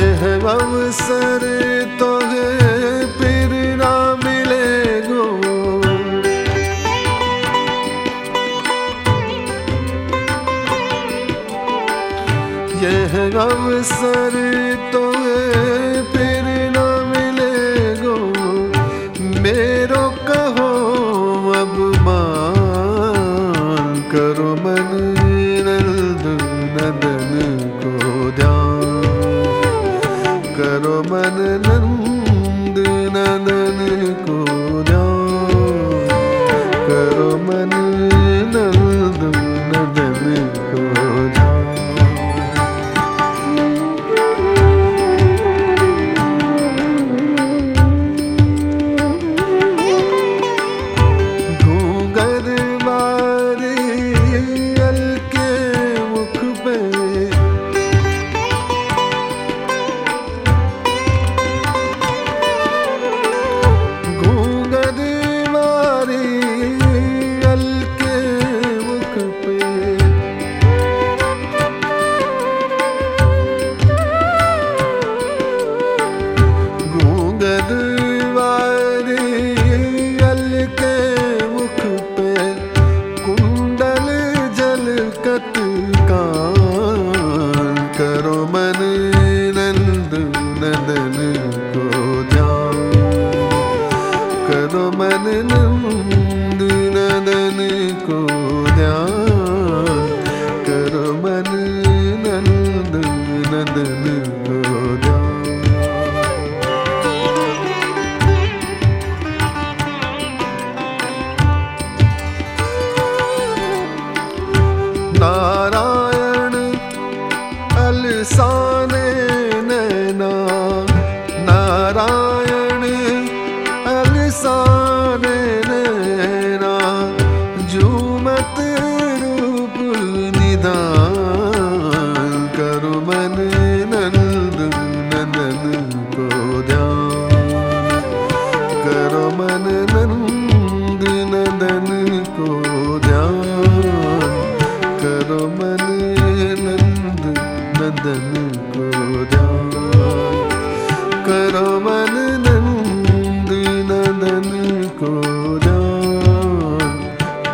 तो यह अवसर तो है फिर ना मिले गो यह अवसर तो है फिर go.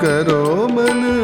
करो मन